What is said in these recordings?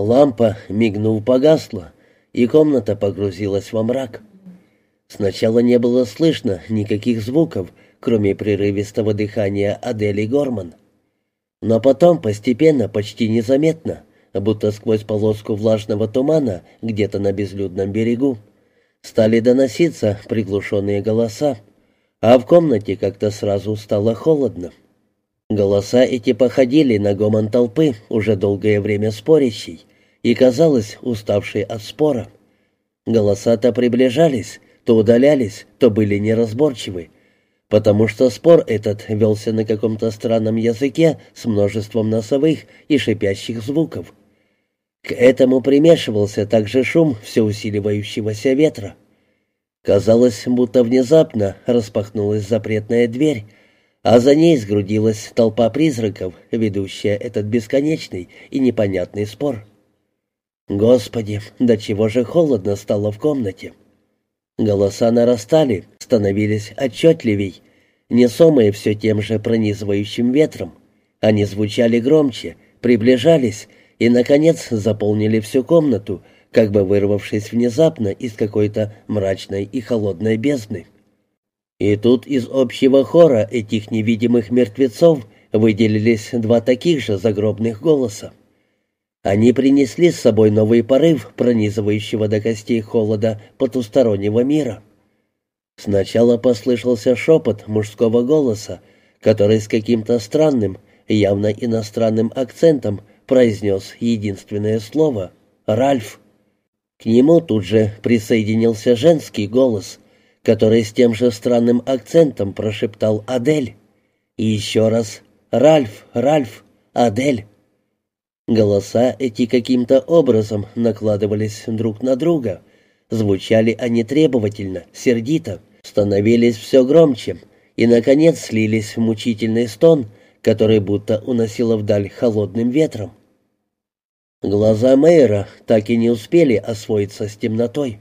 Лампа, мигнув, погасла, и комната погрузилась во мрак. Сначала не было слышно никаких звуков, кроме прерывистого дыхания Адели Горман. Но потом постепенно, почти незаметно, будто сквозь полоску влажного тумана где-то на безлюдном берегу, стали доноситься приглушенные голоса, а в комнате как-то сразу стало холодно. Голоса эти походили на гомон толпы, уже долгое время спорящей, и, казалось, уставшей от спора. Голоса то приближались, то удалялись, то были неразборчивы, потому что спор этот велся на каком-то странном языке с множеством носовых и шипящих звуков. К этому примешивался также шум все усиливающегося ветра. Казалось, будто внезапно распахнулась запретная дверь, а за ней сгрудилась толпа призраков, ведущая этот бесконечный и непонятный спор. Господи, до чего же холодно стало в комнате. Голоса нарастали, становились отчетливей, несомые все тем же пронизывающим ветром. Они звучали громче, приближались и, наконец, заполнили всю комнату, как бы вырвавшись внезапно из какой-то мрачной и холодной бездны. И тут из общего хора этих невидимых мертвецов выделились два таких же загробных голоса. Они принесли с собой новый порыв пронизывающего до костей холода потустороннего мира. Сначала послышался шепот мужского голоса, который с каким-то странным, явно иностранным акцентом произнес единственное слово «Ральф». К нему тут же присоединился женский голос, который с тем же странным акцентом прошептал «Адель». И еще раз «Ральф, Ральф, Адель». Голоса эти каким-то образом накладывались друг на друга. Звучали они требовательно, сердито, становились все громче и, наконец, слились в мучительный стон, который будто уносило вдаль холодным ветром. Глаза мэра так и не успели освоиться с темнотой.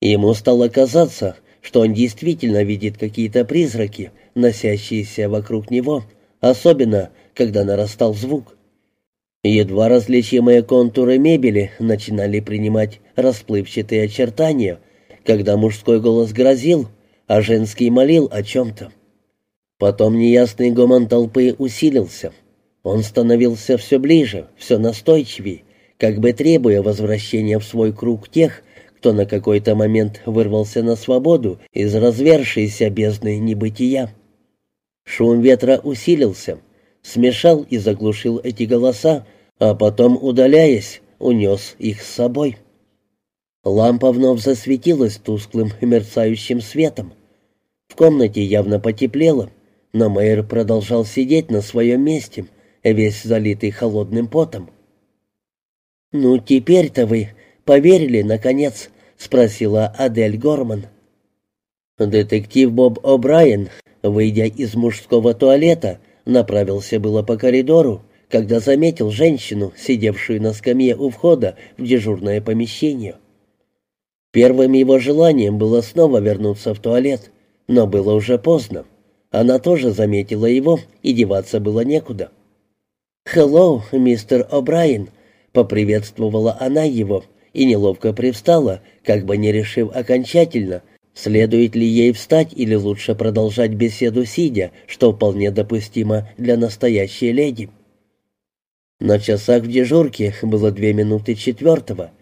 Ему стало казаться, что он действительно видит какие-то призраки, носящиеся вокруг него, особенно, когда нарастал звук. Едва различимые контуры мебели начинали принимать расплывчатые очертания, когда мужской голос грозил, а женский молил о чем-то. Потом неясный гомон толпы усилился. Он становился все ближе, все настойчивее, как бы требуя возвращения в свой круг тех, кто на какой-то момент вырвался на свободу из развершейся бездны небытия. Шум ветра усилился, смешал и заглушил эти голоса, а потом, удаляясь, унес их с собой. Лампа вновь засветилась тусклым мерцающим светом. В комнате явно потеплело, но Мэйр продолжал сидеть на своем месте, весь залитый холодным потом. «Ну, теперь-то вы поверили, наконец?» — спросила Адель Горман. Детектив Боб О'Брайен, выйдя из мужского туалета, направился было по коридору, когда заметил женщину, сидевшую на скамье у входа в дежурное помещение. Первым его желанием было снова вернуться в туалет, но было уже поздно. Она тоже заметила его, и деваться было некуда. «Хеллоу, мистер О'Брайен», — поприветствовала она его и неловко привстала, как бы не решив окончательно — Следует ли ей встать или лучше продолжать беседу сидя, что вполне допустимо для настоящей леди? На часах в дежурке было две минуты четвертого,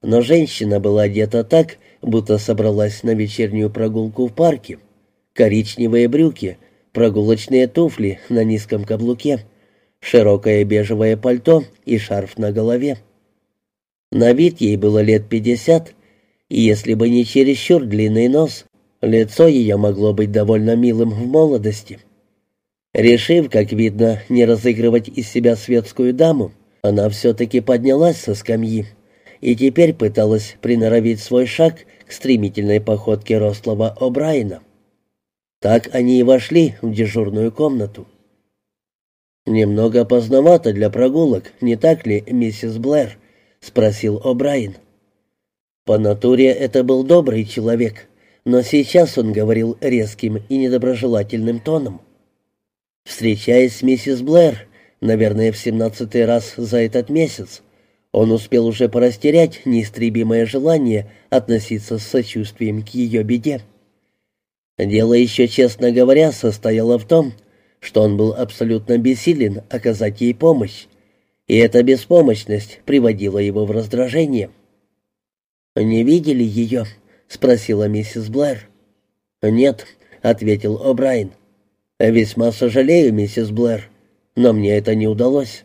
но женщина была одета так, будто собралась на вечернюю прогулку в парке. Коричневые брюки, прогулочные туфли на низком каблуке, широкое бежевое пальто и шарф на голове. На вид ей было лет пятьдесят, и если бы не чересчур длинный нос, лицо ее могло быть довольно милым в молодости. Решив, как видно, не разыгрывать из себя светскую даму, она все-таки поднялась со скамьи и теперь пыталась приноровить свой шаг к стремительной походке рослого О'Брайена. Так они и вошли в дежурную комнату. «Немного поздновато для прогулок, не так ли, миссис Блэр?» — спросил О'Брайен. По натуре это был добрый человек, но сейчас он говорил резким и недоброжелательным тоном. Встречаясь с миссис Блэр, наверное, в семнадцатый раз за этот месяц, Он успел уже порастерять неистребимое желание относиться с сочувствием к ее беде. Дело еще, честно говоря, состояло в том, что он был абсолютно бессилен оказать ей помощь, и эта беспомощность приводила его в раздражение. «Не видели ее?» — спросила миссис Блэр. «Нет», — ответил О'Брайен. «Весьма сожалею, миссис Блэр, но мне это не удалось».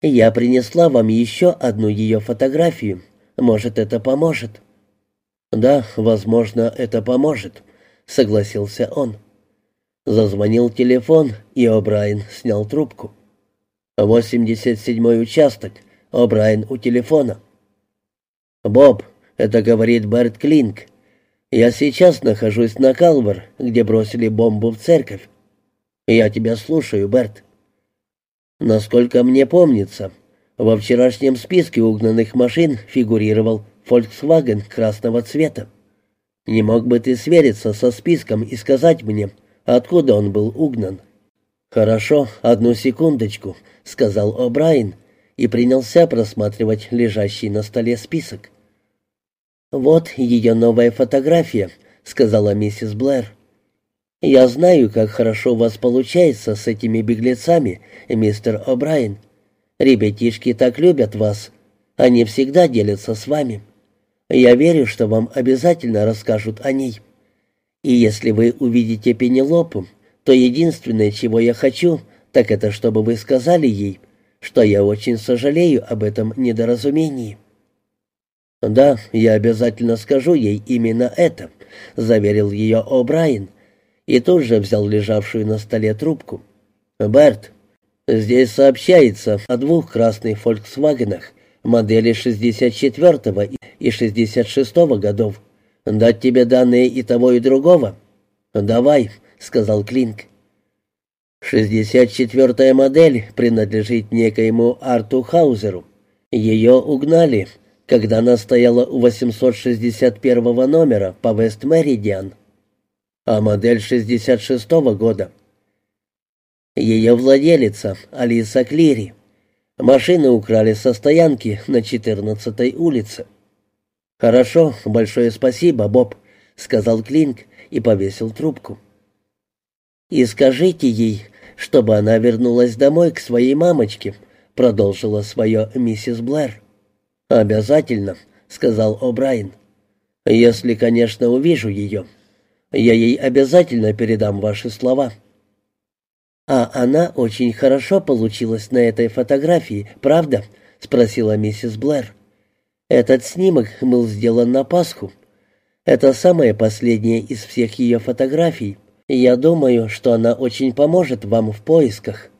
«Я принесла вам еще одну ее фотографию. Может, это поможет?» «Да, возможно, это поможет», — согласился он. Зазвонил телефон, и О'Брайен снял трубку. «Восемьдесят седьмой участок. О'Брайен у телефона». «Боб, это говорит Берт Клинк. Я сейчас нахожусь на Калвар, где бросили бомбу в церковь. Я тебя слушаю, Берт». Насколько мне помнится, во вчерашнем списке угнанных машин фигурировал Volkswagen красного цвета. Не мог бы ты свериться со списком и сказать мне, откуда он был угнан?» «Хорошо, одну секундочку», — сказал О'Брайен и принялся просматривать лежащий на столе список. «Вот ее новая фотография», — сказала миссис Блэр. «Я знаю, как хорошо у вас получается с этими беглецами, мистер О'Брайен. Ребятишки так любят вас. Они всегда делятся с вами. Я верю, что вам обязательно расскажут о ней. И если вы увидите Пенелопу, то единственное, чего я хочу, так это чтобы вы сказали ей, что я очень сожалею об этом недоразумении». «Да, я обязательно скажу ей именно это», — заверил ее О'Брайен, — и тут же взял лежавшую на столе трубку. «Берт, здесь сообщается о двух красных «Фольксвагенах» модели 64 и 66 годов. Дать тебе данные и того, и другого?» «Давай», — сказал Клинк. 64-я модель принадлежит некоему Арту Хаузеру. Ее угнали, когда она стояла у 861 номера по Вест-Меридиан а модель 66-го года. Ее владелица, Алиса Клири. Машины украли со стоянки на 14-й улице. «Хорошо, большое спасибо, Боб», — сказал Клинк и повесил трубку. «И скажите ей, чтобы она вернулась домой к своей мамочке», — продолжила свое миссис Блэр. «Обязательно», — сказал О'Брайен. «Если, конечно, увижу ее». Я ей обязательно передам ваши слова». «А она очень хорошо получилась на этой фотографии, правда?» — спросила миссис Блэр. «Этот снимок был сделан на Пасху. Это самая последняя из всех ее фотографий. Я думаю, что она очень поможет вам в поисках».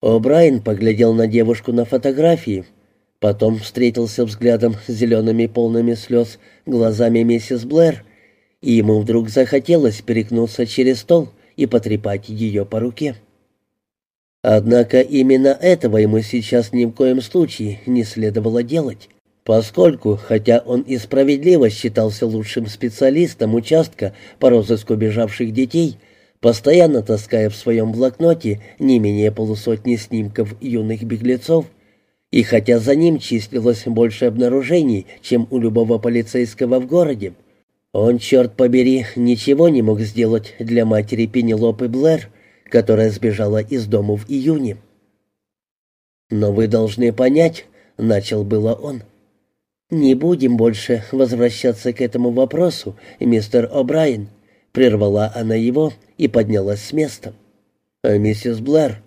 О'Брайен поглядел на девушку на фотографии, потом встретился взглядом с зелеными полными слез глазами миссис Блэр и ему вдруг захотелось перекнуться через стол и потрепать ее по руке. Однако именно этого ему сейчас ни в коем случае не следовало делать, поскольку, хотя он и справедливо считался лучшим специалистом участка по розыску бежавших детей, постоянно таская в своем блокноте не менее полусотни снимков юных беглецов, и хотя за ним числилось больше обнаружений, чем у любого полицейского в городе, он, черт побери, ничего не мог сделать для матери Пенелопы Блэр, которая сбежала из дому в июне. «Но вы должны понять», — начал было он. «Не будем больше возвращаться к этому вопросу, мистер О'Брайен», — прервала она его и поднялась с места. «А «Миссис Блэр,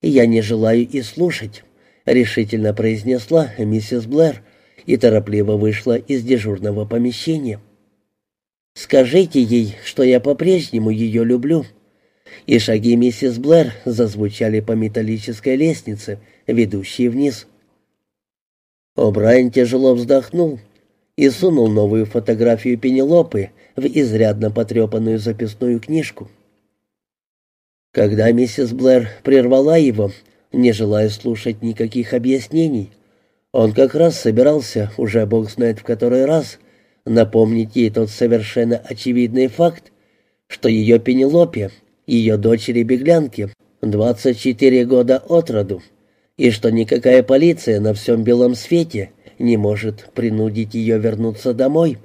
я не желаю и слушать», — решительно произнесла миссис Блэр и торопливо вышла из дежурного помещения. Скажите ей, что я по-прежнему ее люблю». И шаги миссис Блэр зазвучали по металлической лестнице, ведущей вниз. О'Брайен тяжело вздохнул и сунул новую фотографию Пенелопы в изрядно потрепанную записную книжку. Когда миссис Блэр прервала его, не желая слушать никаких объяснений, он как раз собирался, уже бог знает в который раз, напомнить ей тот совершенно очевидный факт, что ее Пенелопе, ее дочери-беглянке, 24 года от роду, и что никакая полиция на всем белом свете не может принудить ее вернуться домой,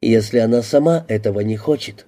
если она сама этого не хочет.